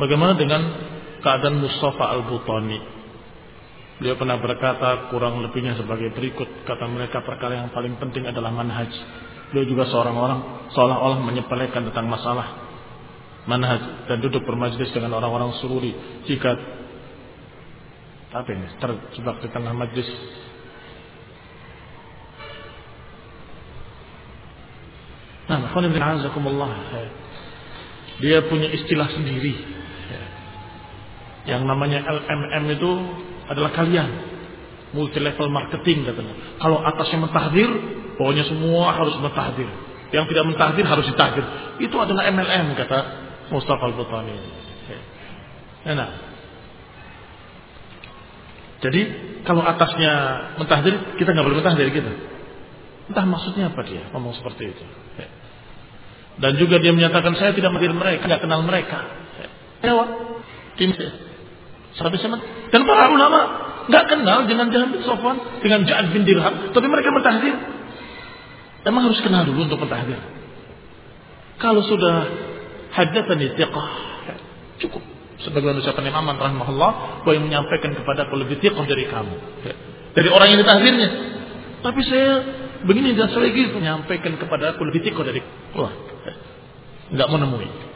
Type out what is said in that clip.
Bagaimana dengan keadaan Mustafa Al-Butani? Beliau pernah berkata kurang lebihnya sebagai berikut. Kata mereka perkara yang paling penting adalah manhaj. Beliau juga seorang orang seolah-olah menyepelekan tentang masalah manhaj dan duduk bermajlis dengan orang-orang sururi. Jika apa ini terjebak di tengah majlis Nah, dia punya istilah sendiri. Yang namanya LMM itu adalah kalian. Multi level marketing katanya. Kalau atasnya mentahdir, pokoknya semua harus mentahdir. Yang tidak mentahdir harus ditahdir. Itu adalah MLM kata Mustafa Al-Butani. Nah, jadi kalau atasnya mentahdir, kita nggak boleh mentahdir gitu. Entah maksudnya apa dia ngomong seperti itu. Dan juga dia menyatakan saya tidak mengenal mereka, tidak kenal mereka. Ewa, tim dan para ulama nggak kenal dengan Jahan bin Sofwan, dengan Ja'ad bin Dirham, tapi mereka mentahdir. Emang harus kenal dulu untuk mentahdir. Kalau sudah hadatsani thiqah, cukup. Sebagaimana ucapan Imam Ahmad rahimahullah, bahwa yang menyampaikan kepada aku lebih thiqah dari kamu. Dari orang yang ditahdirnya. Tapi saya begini dan saya lagi menyampaikan kepada aku lebih thiqah dari Wah, nggak menemui.